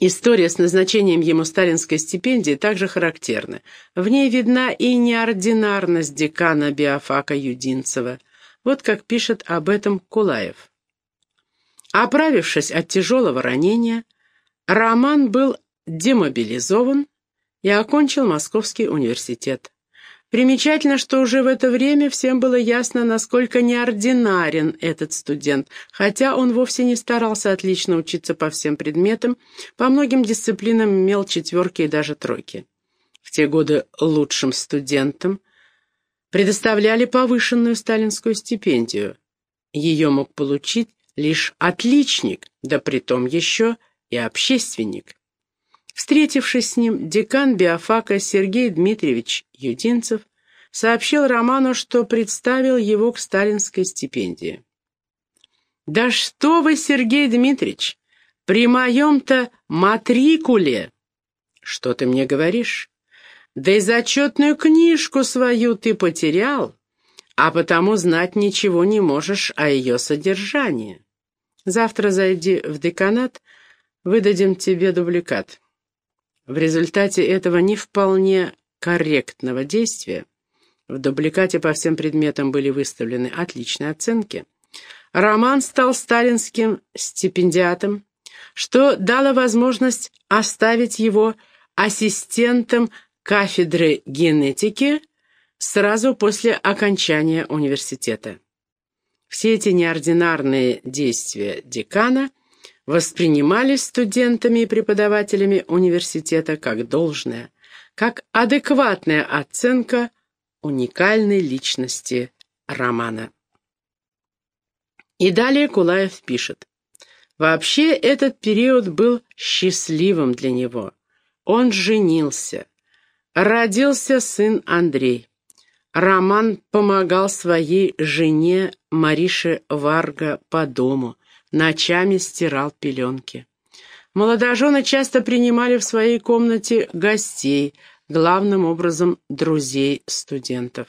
История с назначением ему сталинской стипендии также характерна. В ней видна и неординарность декана биофака Юдинцева. Вот как пишет об этом Кулаев. Оправившись от тяжелого ранения, Роман был демобилизован и окончил Московский университет. Примечательно, что уже в это время всем было ясно, насколько неординарен этот студент, хотя он вовсе не старался отлично учиться по всем предметам, по многим дисциплинам имел четверки и даже тройки. В те годы лучшим студентам предоставляли повышенную сталинскую стипендию. Ее мог получить лишь отличник, да притом еще и общественник. Встретившись с ним, декан биофака Сергей Дмитриевич Юдинцев сообщил Роману, что представил его к сталинской стипендии. «Да что вы, Сергей Дмитриевич, при моем-то матрикуле!» «Что ты мне говоришь?» «Да и зачетную книжку свою ты потерял, а потому знать ничего не можешь о ее содержании. Завтра зайди в деканат, выдадим тебе дубликат». В результате этого не вполне корректного действия в дубликате по всем предметам были выставлены отличные оценки. Роман стал сталинским стипендиатом, что дало возможность оставить его ассистентом кафедры генетики сразу после окончания университета. Все эти неординарные действия декана воспринимались студентами и преподавателями университета как должное, как адекватная оценка уникальной личности романа. И далее Кулаев пишет. Вообще этот период был счастливым для него. Он женился. Родился сын Андрей. Роман помогал своей жене Марише Варга по дому – ночами стирал пеленки. Молодожены часто принимали в своей комнате гостей, главным образом друзей студентов.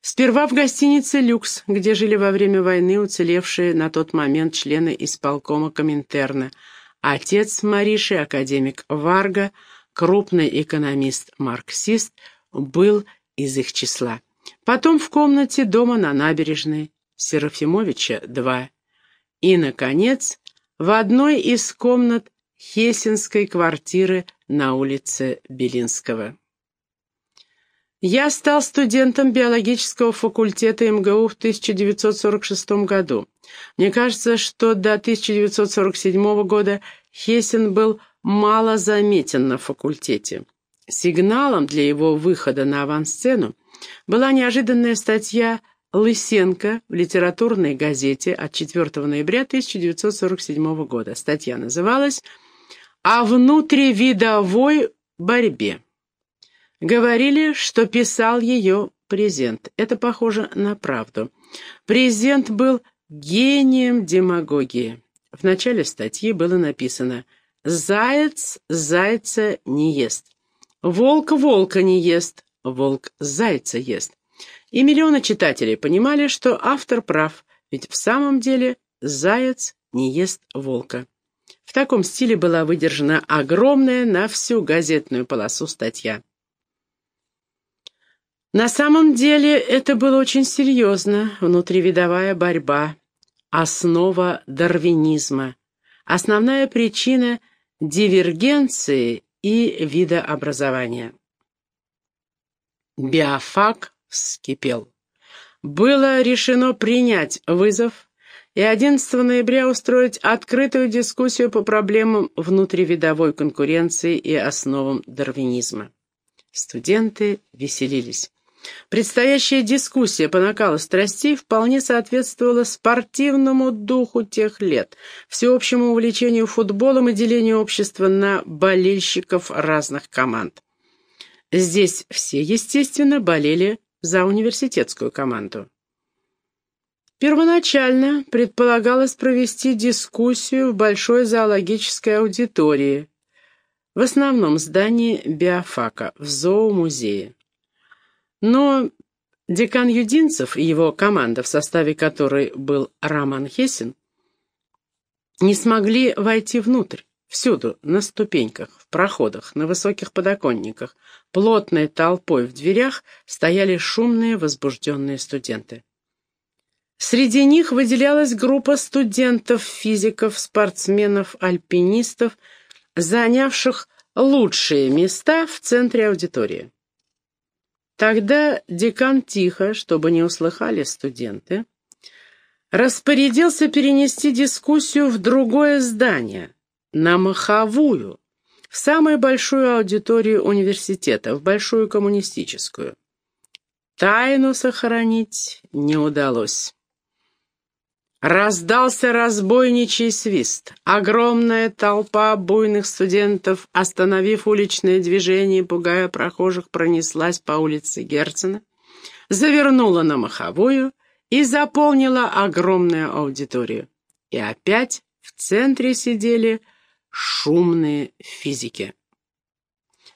Сперва в гостинице «Люкс», где жили во время войны уцелевшие на тот момент члены исполкома Коминтерна, отец Мариши, академик Варга, крупный экономист-марксист, был из их числа. Потом в комнате дома на набережной Серафимовича, 2, и, наконец, в одной из комнат Хесинской квартиры на улице Белинского. Я стал студентом биологического факультета МГУ в 1946 году. Мне кажется, что до 1947 года Хесин был мало заметен на факультете. Сигналом для его выхода на авансцену была неожиданная статья Лысенко в литературной газете от 4 ноября 1947 года. Статья называлась «О внутривидовой борьбе». Говорили, что писал ее президент. Это похоже на правду. Президент был гением демагогии. В начале статьи было написано «Заяц зайца не ест». «Волк волка не ест», «Волк зайца ест». И миллионы читателей понимали, что автор прав, ведь в самом деле заяц не ест волка. В таком стиле была выдержана огромная на всю газетную полосу статья. На самом деле это было очень серьезно, внутривидовая борьба, основа дарвинизма, основная причина дивергенции и видообразования. Биофак вскипел. Было решено принять вызов и 11 ноября устроить открытую дискуссию по проблемам внутривидовой конкуренции и основам дарвинизма. Студенты веселились. Предстоящая дискуссия по накалу страстей вполне соответствовала спортивному духу тех лет, всеобщему увлечению футболом и делению общества на болельщиков разных команд. Здесь все, естественно, болели за университетскую команду. Первоначально предполагалось провести дискуссию в большой зоологической аудитории, в основном здании биофака, в зоомузее. Но декан Юдинцев и его команда, в составе которой был Роман Хессин, не смогли войти внутрь. Всюду, на ступеньках, в проходах, на высоких подоконниках, плотной толпой в дверях стояли шумные возбужденные студенты. Среди них выделялась группа студентов, физиков, спортсменов, альпинистов, занявших лучшие места в центре аудитории. Тогда декан тихо, чтобы не услыхали студенты, распорядился перенести дискуссию в другое здание, на Маховую, в самую большую аудиторию университета, в большую коммунистическую. Тайну сохранить не удалось. Раздался разбойничий свист. Огромная толпа буйных студентов, остановив уличное движение, пугая прохожих, пронеслась по улице Герцена, завернула на маховую и заполнила огромную аудиторию. И опять в центре сидели шумные физики.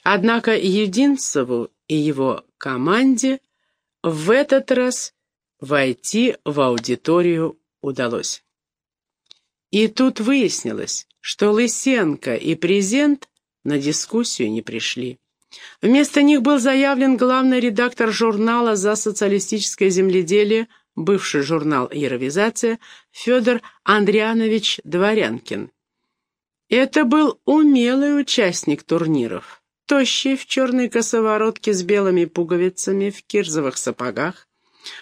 Однако Единцеву и его команде в этот раз войти в аудиторию удалось. И тут выяснилось, что Лысенко и Презент на дискуссию не пришли. Вместо них был заявлен главный редактор журнала «За социалистическое земледелие», бывший журнал «Яровизация», Федор Андрианович Дворянкин. Это был умелый участник турниров, тощий в черной косоворотке с белыми пуговицами, в кирзовых сапогах,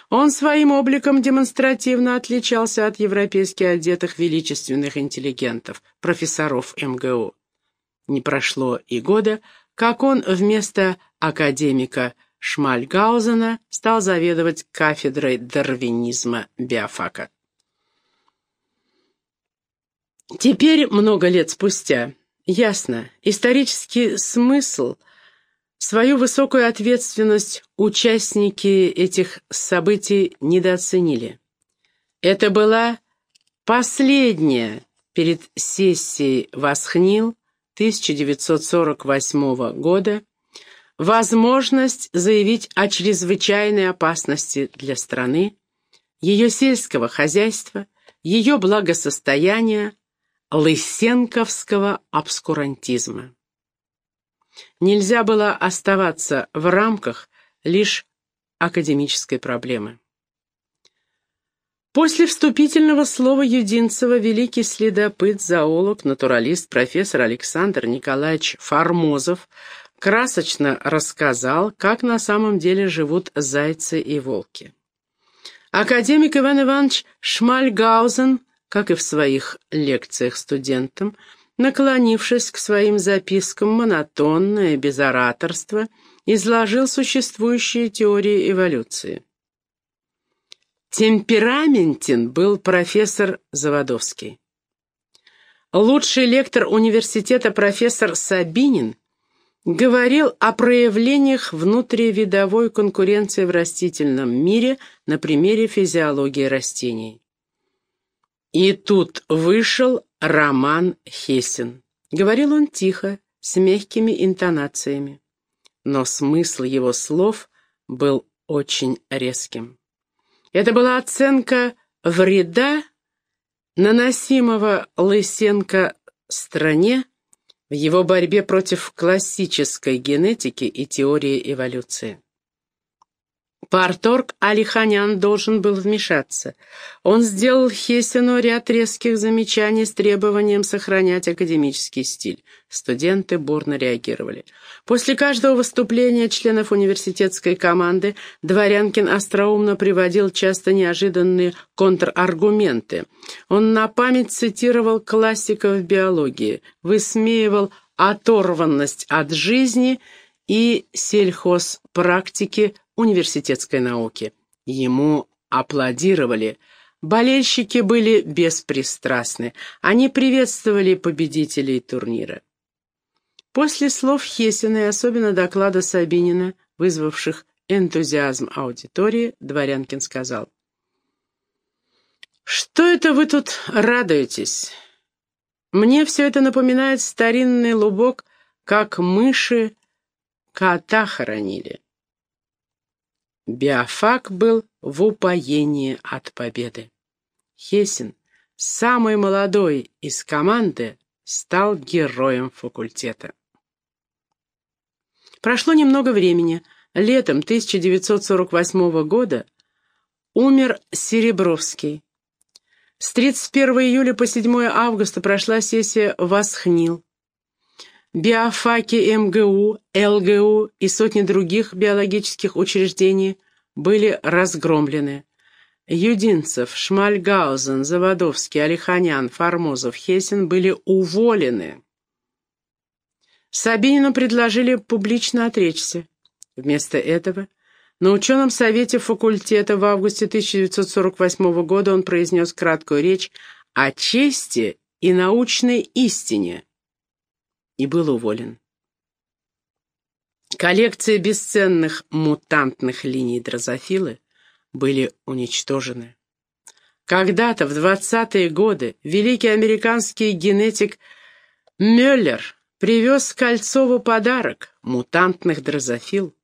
он своим обликом демонстративно отличался от европейски одетых величественных интеллигентов, профессоров МГУ. Не прошло и года, как он вместо академика Шмальгаузена стал заведовать кафедрой дарвинизма биофака. Теперь, много лет спустя, ясно, исторический смысл – Свою высокую ответственность участники этих событий недооценили. Это была последняя перед сессией Восхнил 1948 года возможность заявить о чрезвычайной опасности для страны, ее сельского хозяйства, ее благосостояния, лысенковского обскурантизма. Нельзя было оставаться в рамках лишь академической проблемы. После вступительного слова Юдинцева великий следопыт, зоолог, натуралист, профессор Александр Николаевич Формозов красочно рассказал, как на самом деле живут зайцы и волки. Академик Иван Иванович Шмальгаузен, как и в своих лекциях студентам, наклонившись к своим запискам монотонно и без ораторства, изложил существующие теории эволюции. Темпераментен был профессор Заводовский. Лучший лектор университета профессор Сабинин говорил о проявлениях внутривидовой конкуренции в растительном мире на примере физиологии растений. И тут вышел Роман Хессен. Говорил он тихо, с мягкими интонациями. Но смысл его слов был очень резким. Это была оценка вреда, наносимого Лысенко стране в его борьбе против классической генетики и теории эволюции. Парторг Алиханян должен был вмешаться. Он сделал Хессену ряд резких замечаний с требованием сохранять академический стиль. Студенты бурно реагировали. После каждого выступления членов университетской команды Дворянкин остроумно приводил часто неожиданные контраргументы. Он на память цитировал классиков биологии, высмеивал оторванность от жизни и сельхозпрактики университетской науки. Ему аплодировали. Болельщики были беспристрастны. Они приветствовали победителей турнира. После слов Хесина и особенно доклада Сабинина, вызвавших энтузиазм аудитории, Дворянкин сказал. «Что это вы тут радуетесь? Мне все это напоминает старинный лубок, как мыши кота хоронили». Биофак был в упоении от победы. Хесин, самый молодой из команды, стал героем факультета. Прошло немного времени. Летом 1948 года умер Серебровский. С 31 июля по 7 августа прошла сессия «Восхнил». Биофаки МГУ, ЛГУ и сотни других биологических учреждений были разгромлены. Юдинцев, Шмальгаузен, Заводовский, Алиханян, Формозов, Хесин были уволены. Сабинину предложили публично отречься. Вместо этого на ученом совете факультета в августе 1948 года он произнес краткую речь о чести и научной истине и был уволен. Коллекции бесценных мутантных линий дрозофилы были уничтожены. Когда-то, в 20-е годы, великий американский генетик Мюллер привез Кольцову подарок — мутантных дрозофил.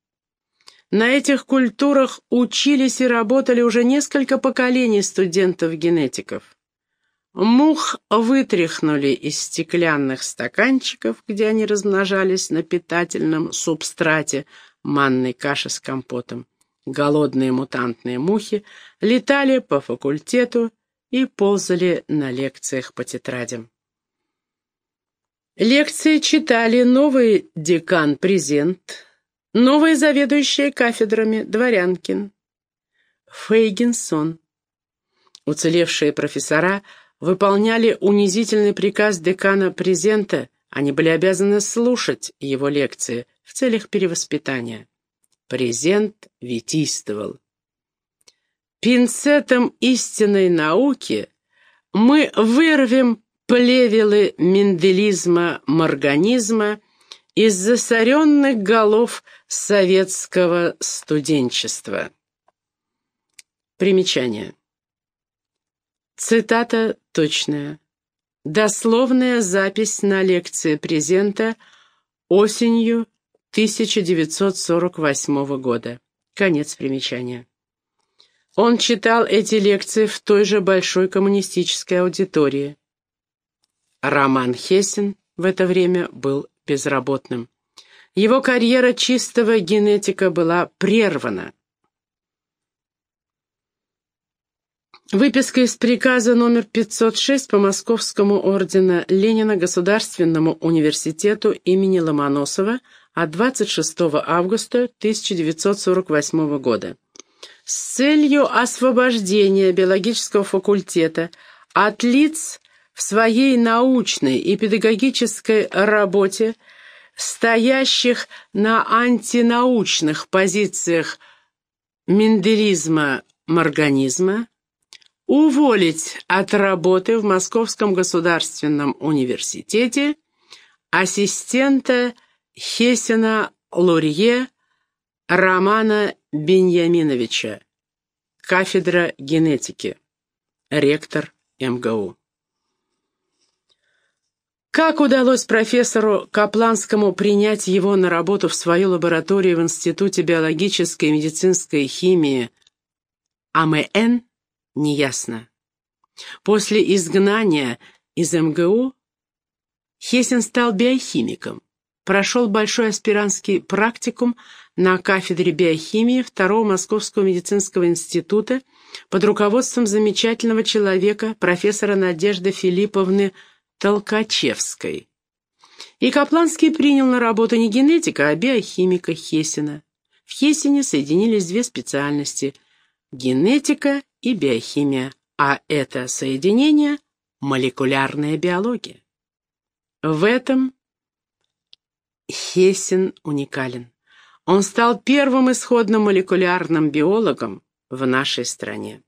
На этих культурах учились и работали уже несколько поколений студентов-генетиков. Мух вытряхнули из стеклянных стаканчиков, где они размножались на питательном субстрате манной каши с компотом. Голодные мутантные мухи летали по факультету и ползали на лекциях по тетрадям. Лекции читали новый декан-презент, новые заведующие кафедрами Дворянкин, Фейгинсон. Уцелевшие профессора выполняли унизительный приказ декана-презента, они были обязаны слушать его лекции в целях перевоспитания. Презент витийствовал. Пинцетом истинной науки мы вырвем плевелы менделизма-морганизма из засоренных голов советского студенчества. Примечание. Цитата точная. Дословная запись на лекции презента осенью 1948 года. Конец примечания. Он читал эти лекции в той же большой коммунистической аудитории. Роман Хессен в это время был безработным. Его карьера чистого генетика была прервана. Выписка из приказа номер 506 по Московскому ордена Ленина Государственному университету имени Ломоносова от 26 августа 1948 года. С целью освобождения биологического факультета от лиц, в своей научной и педагогической работе, стоящих на антинаучных позициях менделизма-морганизма, уволить от работы в Московском государственном университете ассистента Хесена Лурье Романа Беньяминовича, кафедра генетики, ректор МГУ. Как удалось профессору Капланскому принять его на работу в свою лабораторию в Институте биологической и медицинской химии АМН, неясно. После изгнания из МГУ Хесин стал биохимиком, прошел большой аспирантский практикум на кафедре биохимии Второго Московского медицинского института под руководством замечательного человека, профессора Надежды Филипповны Толкачевской. И Капланский принял на работу не генетика, а биохимика Хесина. В Хесине соединились две специальности – генетика и биохимия, а это соединение – молекулярная биология. В этом Хесин уникален. Он стал первым исходным молекулярным биологом в нашей стране.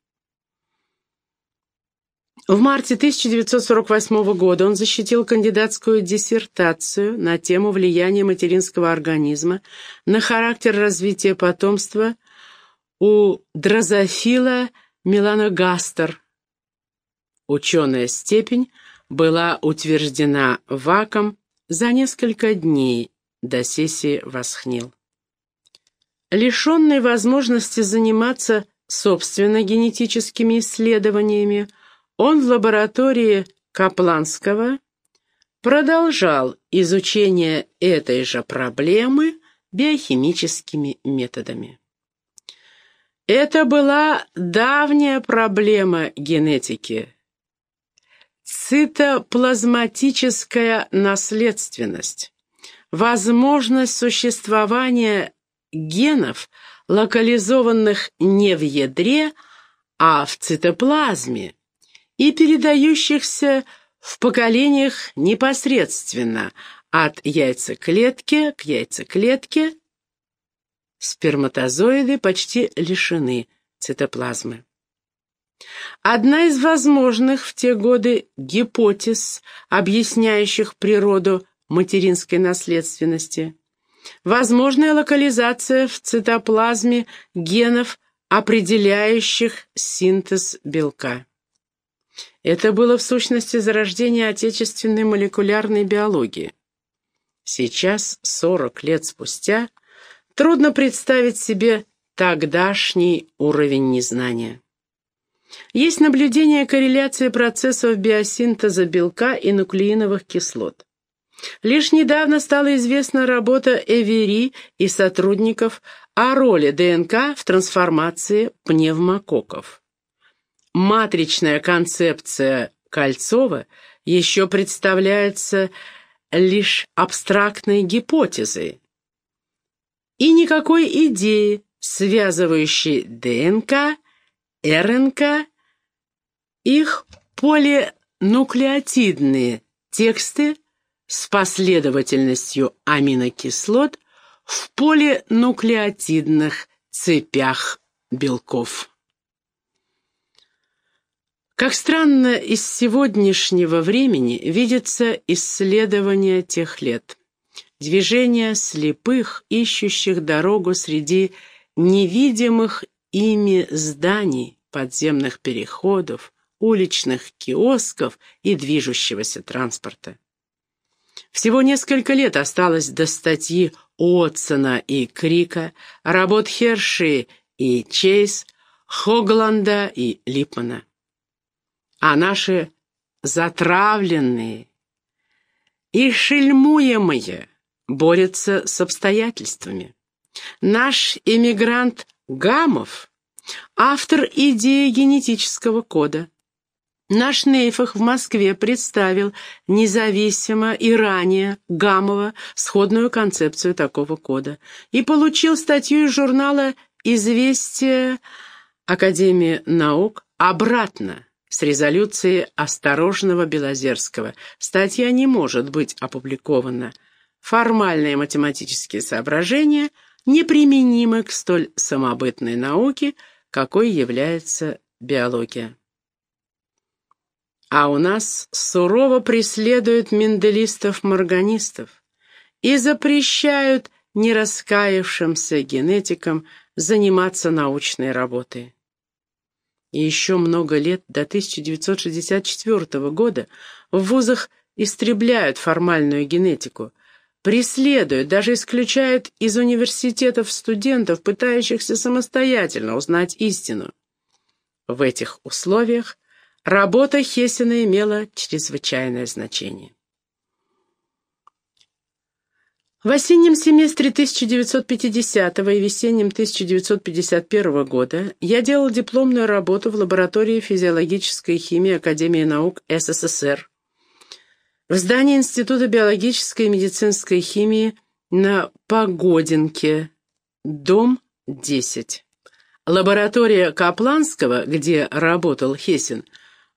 В марте 1948 года он защитил кандидатскую диссертацию на тему влияния материнского организма на характер развития потомства у дрозофила меланогастер. Ученая степень была утверждена ВАКом за несколько дней до сессии Восхнил. Лишенный возможности заниматься собственно генетическими исследованиями, он в лаборатории Капланского продолжал изучение этой же проблемы биохимическими методами. Это была давняя проблема генетики. Цитоплазматическая наследственность. Возможность существования генов, локализованных не в ядре, а в цитоплазме, и передающихся в поколениях непосредственно от яйцеклетки к яйцеклетке сперматозоиды почти лишены цитоплазмы. Одна из возможных в те годы гипотез, объясняющих природу материнской наследственности, возможная локализация в цитоплазме генов, определяющих синтез белка. Это было в сущности зарождение отечественной молекулярной биологии. Сейчас, 40 лет спустя, Трудно представить себе тогдашний уровень незнания. Есть наблюдение корреляции процессов биосинтеза белка и нуклеиновых кислот. Лишь недавно стала известна работа Эвери и сотрудников о роли ДНК в трансформации пневмококков. Матричная концепция Кольцова еще представляется лишь абстрактной гипотезой, и никакой идеи, связывающей ДНК, РНК, их полинуклеотидные тексты с последовательностью аминокислот в полинуклеотидных цепях белков. Как странно из сегодняшнего времени видится исследование тех лет. Движение слепых, ищущих дорогу среди невидимых ими зданий, подземных переходов, уличных киосков и движущегося транспорта. Всего несколько лет осталось до статьи Отсона и Крика, работ Херши и Чейз, Хогланда и Липмана. А наши затравленные и шельмуемые борется с обстоятельствами. Наш эмигрант Гамов – автор идеи генетического кода. Наш Нейфах в Москве представил независимо и ранее Гамова сходную концепцию такого кода и получил статью из журнала «Известия Академии наук» обратно с резолюцией осторожного Белозерского. Статья не может быть опубликована – формальные математические соображения неприменимы к столь самобытной науке, какой является биология. А у нас сурово преследуют менделистов-морганистов и запрещают нераскаявшимся генетикам заниматься научной работой. И еще много лет, до 1964 года, в вузах истребляют формальную генетику, преследуют, даже исключают из университетов студентов, пытающихся самостоятельно узнать истину. В этих условиях работа Хессена имела чрезвычайное значение. В осеннем семестре 1950 и весеннем 1951 года я делал дипломную работу в лаборатории физиологической химии Академии наук СССР в здании Института биологической и медицинской химии на Погодинке, дом 10. Лаборатория Капланского, где работал Хесин,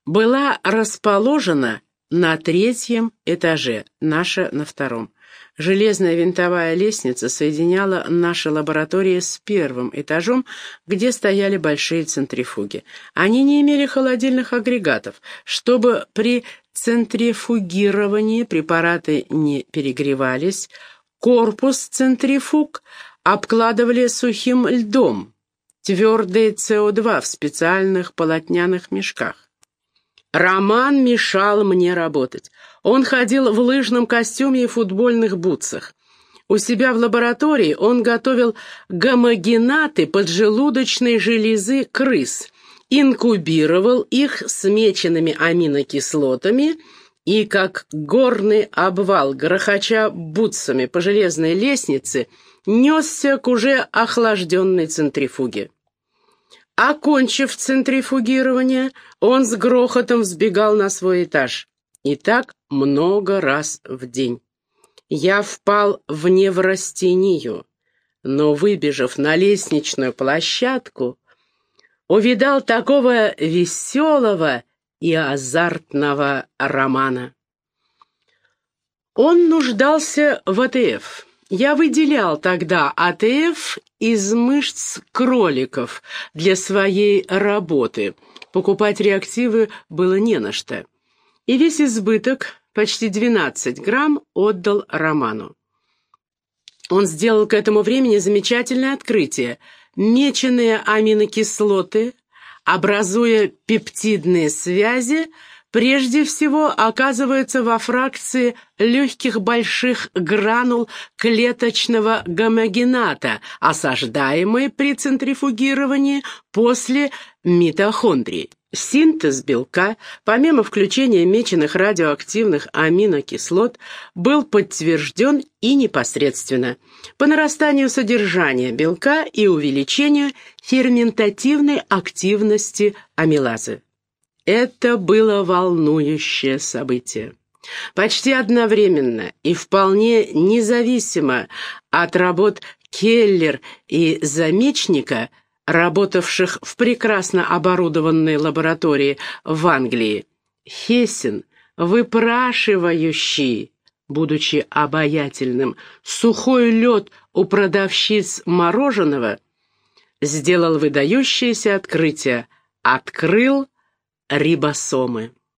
была расположена на третьем этаже, наша на втором. Железная винтовая лестница соединяла наши лаборатории с первым этажом, где стояли большие центрифуги. Они не имели холодильных агрегатов. Чтобы при центрифугировании препараты не перегревались, корпус центрифуг обкладывали сухим льдом, твердый СО2 в специальных полотняных мешках. Роман мешал мне работать. Он ходил в лыжном костюме и футбольных бутсах. У себя в лаборатории он готовил гомогенаты поджелудочной железы крыс, инкубировал их смеченными аминокислотами и как горный обвал, грохоча бутсами по железной лестнице, несся к уже охлажденной центрифуге. Окончив центрифугирование, он с грохотом взбегал на свой этаж. И так много раз в день. Я впал в неврастению, но, выбежав на лестничную площадку, увидал такого веселого и азартного Романа. Он нуждался в АТФ. Я выделял тогда АТФ из мышц кроликов для своей работы. Покупать реактивы было не на что. И весь избыток, почти 12 грамм, отдал Роману. Он сделал к этому времени замечательное открытие. Меченые аминокислоты, образуя пептидные связи, прежде всего оказывается во фракции легких больших гранул клеточного гомогената, осаждаемой при центрифугировании после митохондрии. Синтез белка, помимо включения меченых радиоактивных аминокислот, был подтвержден и непосредственно по нарастанию содержания белка и увеличению ферментативной активности амилазы. Это было волнующее событие. Почти одновременно и вполне независимо от работ Келлер и Замечника, работавших в прекрасно оборудованной лаборатории в Англии, Хессен, выпрашивающий, будучи обаятельным, сухой лед у продавщиц мороженого, сделал выдающееся открытие, открыл рибосомы.